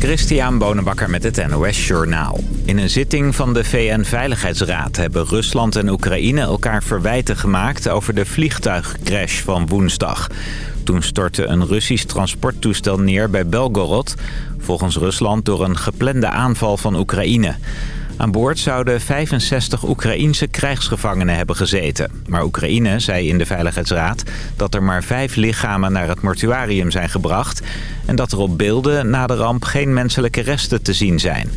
Christian Bonenbakker met het NOS Journaal. In een zitting van de VN-veiligheidsraad hebben Rusland en Oekraïne elkaar verwijten gemaakt over de vliegtuigcrash van woensdag. Toen stortte een Russisch transporttoestel neer bij Belgorod, volgens Rusland door een geplande aanval van Oekraïne. Aan boord zouden 65 Oekraïense krijgsgevangenen hebben gezeten. Maar Oekraïne zei in de Veiligheidsraad dat er maar vijf lichamen naar het mortuarium zijn gebracht... en dat er op beelden na de ramp geen menselijke resten te zien zijn.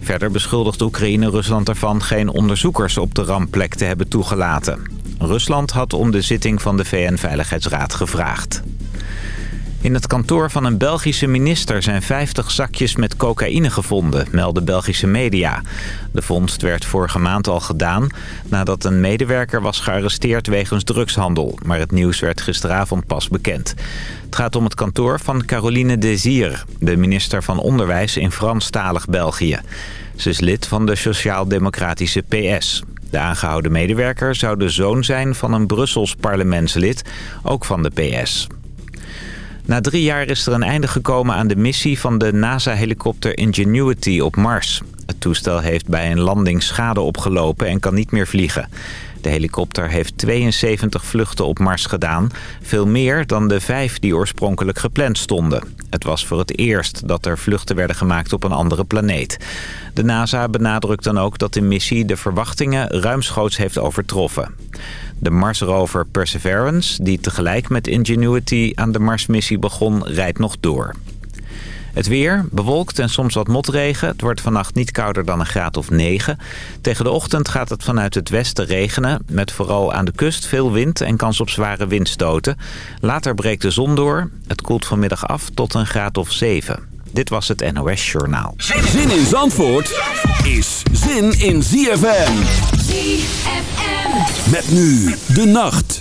Verder beschuldigt Oekraïne Rusland ervan geen onderzoekers op de rampplek te hebben toegelaten. Rusland had om de zitting van de VN-veiligheidsraad gevraagd. In het kantoor van een Belgische minister zijn 50 zakjes met cocaïne gevonden, melden Belgische media. De vondst werd vorige maand al gedaan nadat een medewerker was gearresteerd wegens drugshandel. Maar het nieuws werd gisteravond pas bekend. Het gaat om het kantoor van Caroline Desir, de minister van Onderwijs in Franstalig België. Ze is lid van de Sociaal-Democratische PS. De aangehouden medewerker zou de zoon zijn van een Brussels parlementslid, ook van de PS. Na drie jaar is er een einde gekomen aan de missie van de NASA-helikopter Ingenuity op Mars. Het toestel heeft bij een landing schade opgelopen en kan niet meer vliegen. De helikopter heeft 72 vluchten op Mars gedaan. Veel meer dan de vijf die oorspronkelijk gepland stonden. Het was voor het eerst dat er vluchten werden gemaakt op een andere planeet. De NASA benadrukt dan ook dat de missie de verwachtingen ruimschoots heeft overtroffen. De Marsrover Perseverance, die tegelijk met Ingenuity aan de Marsmissie begon, rijdt nog door. Het weer, bewolkt en soms wat motregen. Het wordt vannacht niet kouder dan een graad of 9. Tegen de ochtend gaat het vanuit het westen regenen. Met vooral aan de kust veel wind en kans op zware windstoten. Later breekt de zon door. Het koelt vanmiddag af tot een graad of 7. Dit was het NOS Journaal. Zin in Zandvoort is zin in ZFM. ZFM. Met nu de nacht.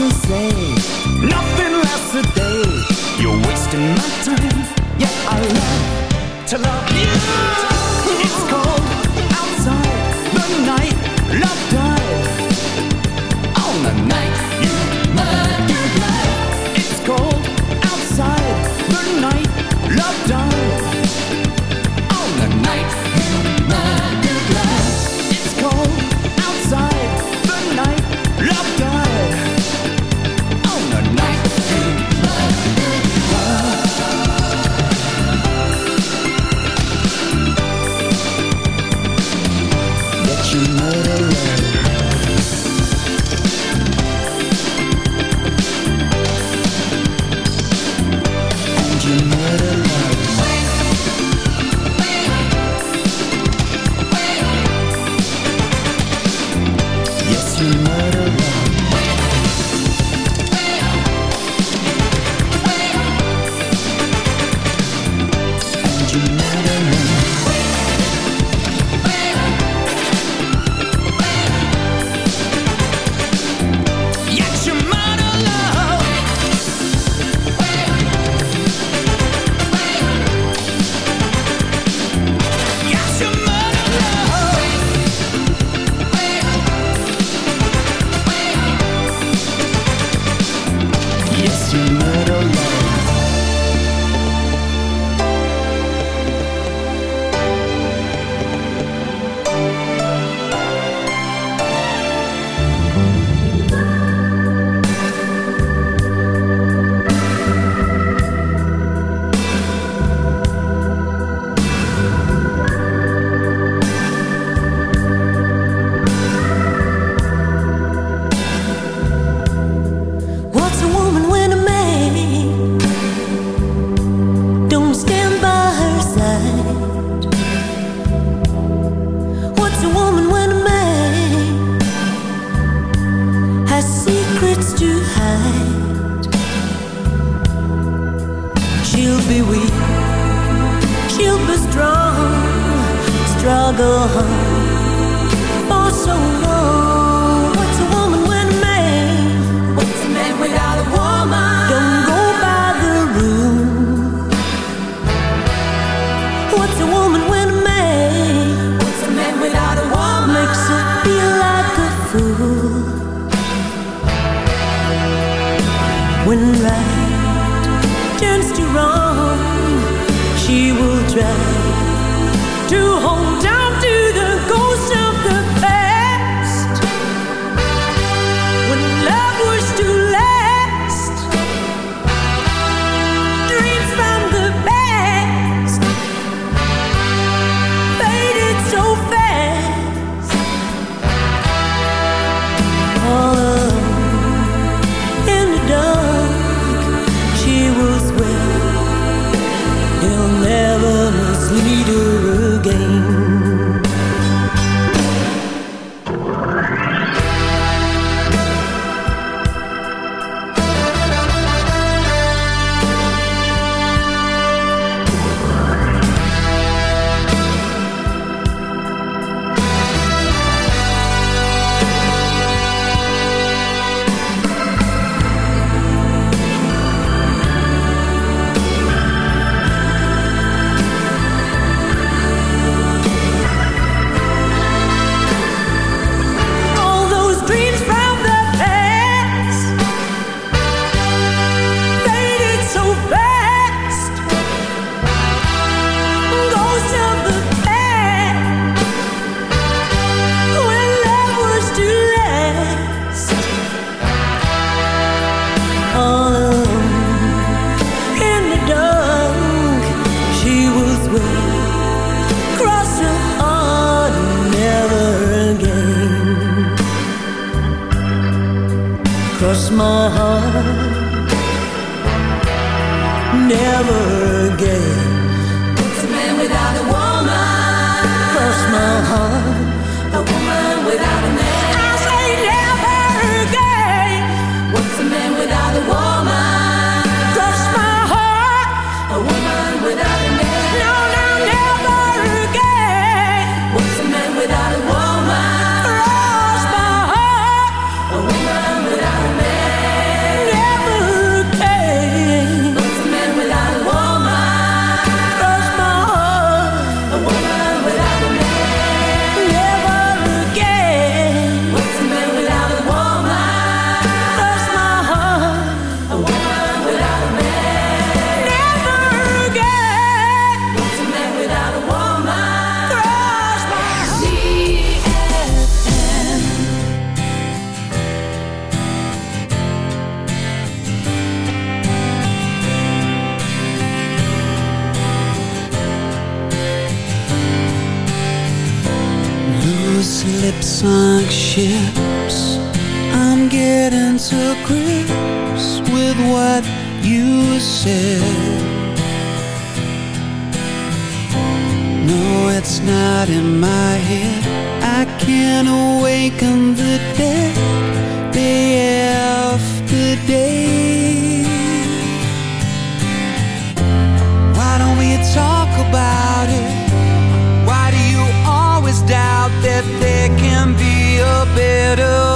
and say. With lips like ships. I'm getting to grips with what you said. No, it's not in my head. I can awaken the dead. Day after day. That there can be a better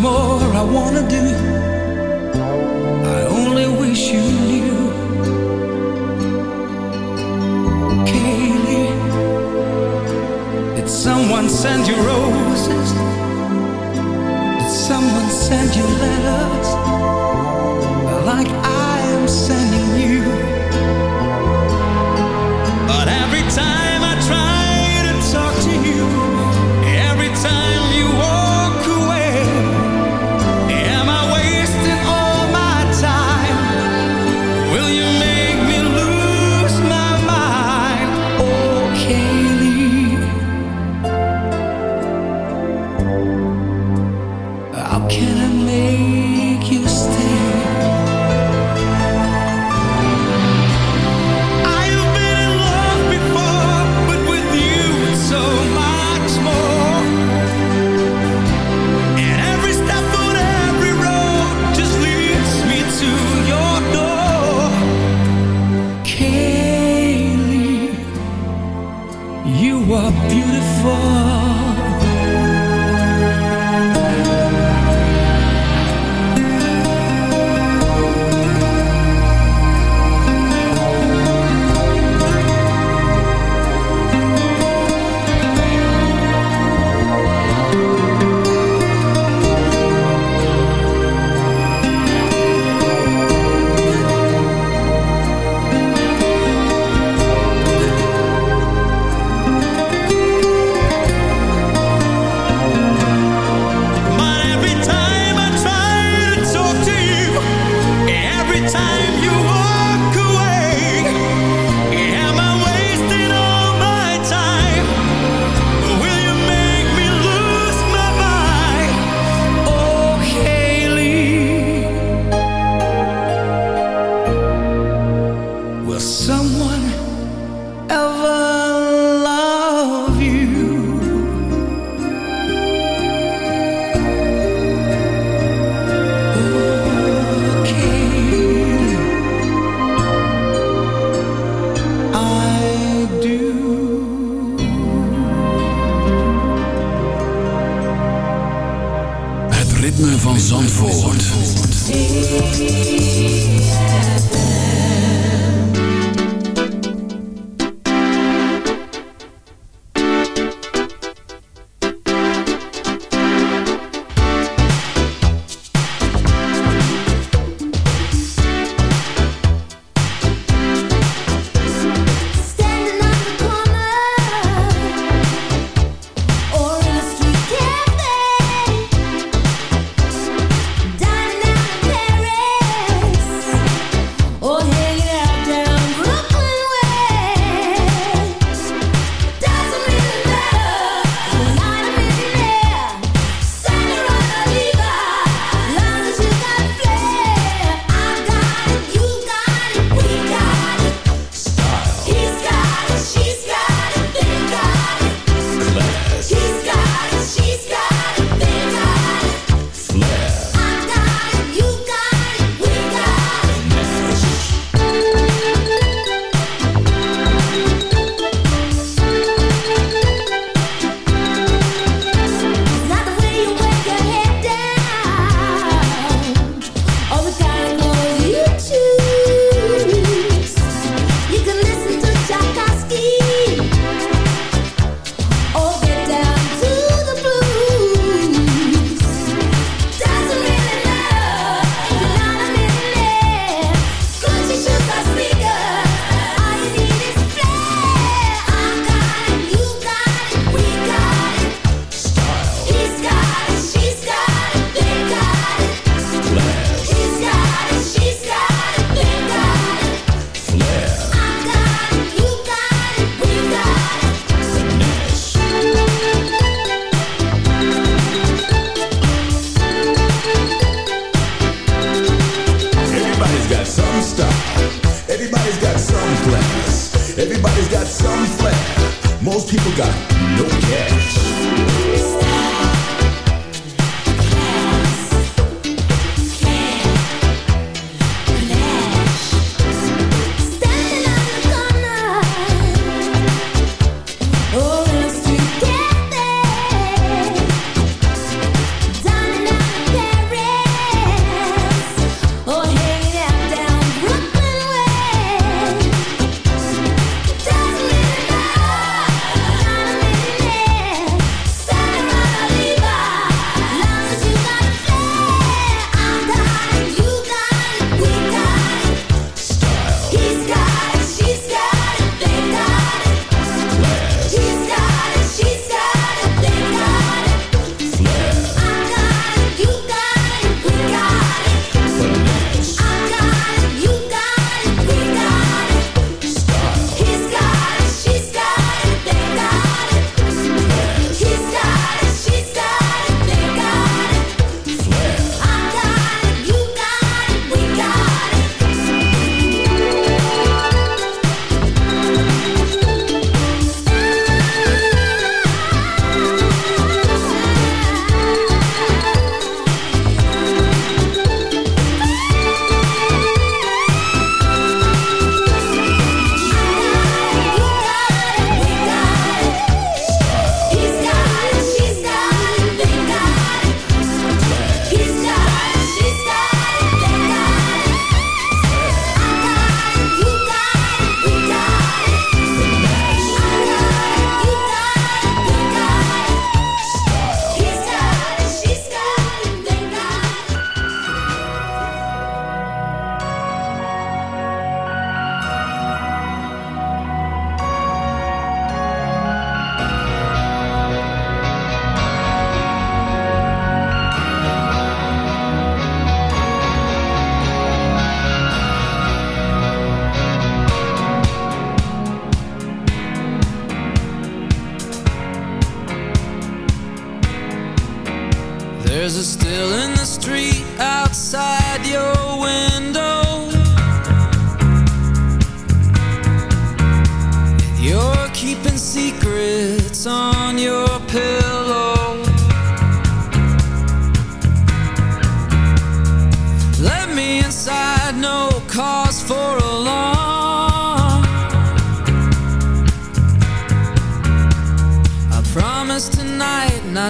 more I wanna do.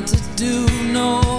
To do no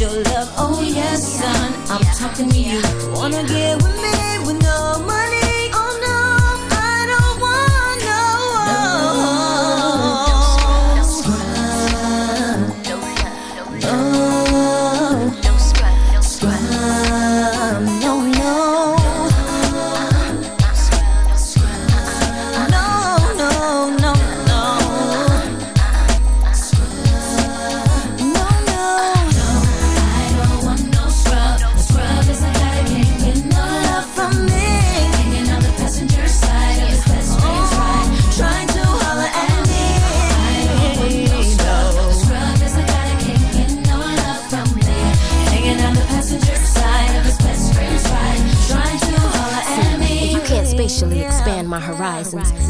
your love. Oh yes, son, I'm talking to you. horizons. horizons.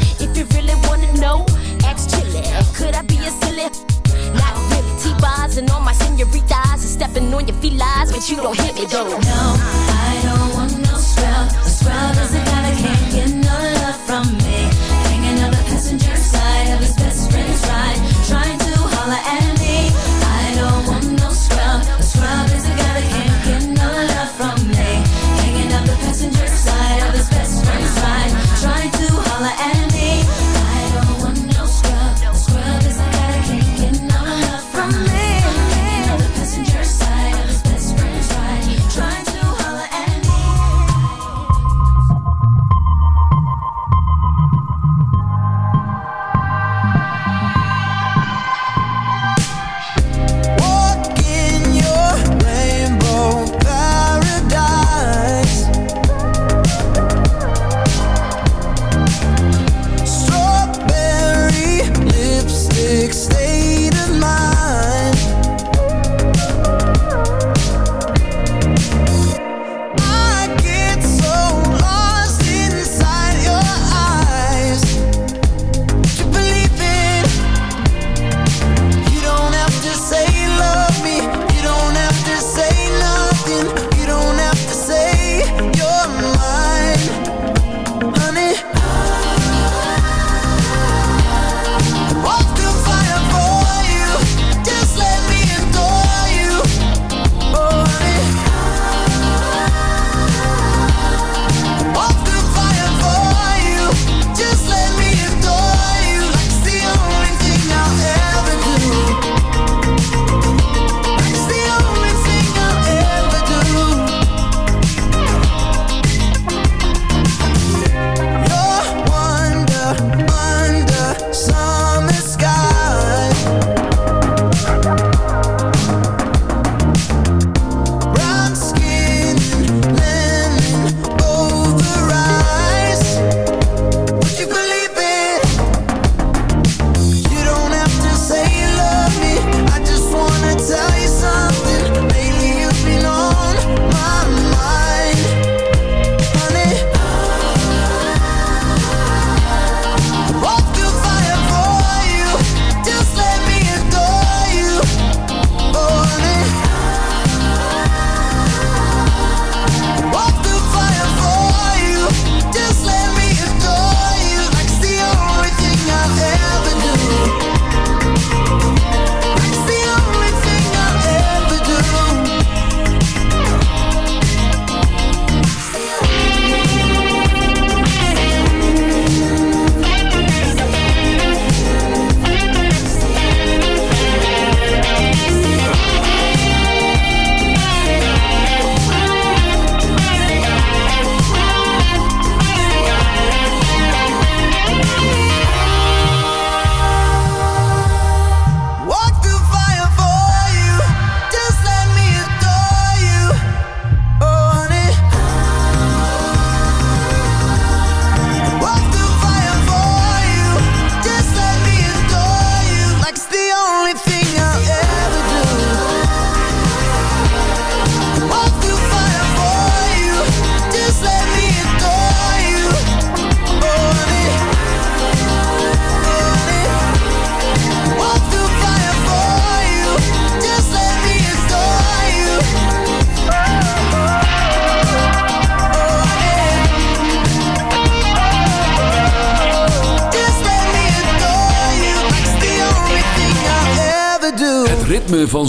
you really wanna know, ask Chili. Could I be a silly? Not really. T-bars and all my senoritas and stepping on your feet felines, but you don't hit me though. No, I don't want no scrub. A scrub is a